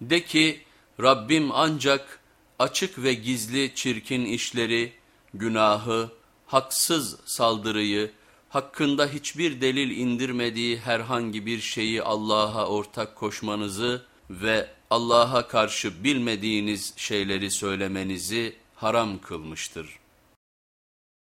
De ki Rabbim ancak açık ve gizli çirkin işleri, günahı, haksız saldırıyı, hakkında hiçbir delil indirmediği herhangi bir şeyi Allah'a ortak koşmanızı ve Allah'a karşı bilmediğiniz şeyleri söylemenizi haram kılmıştır.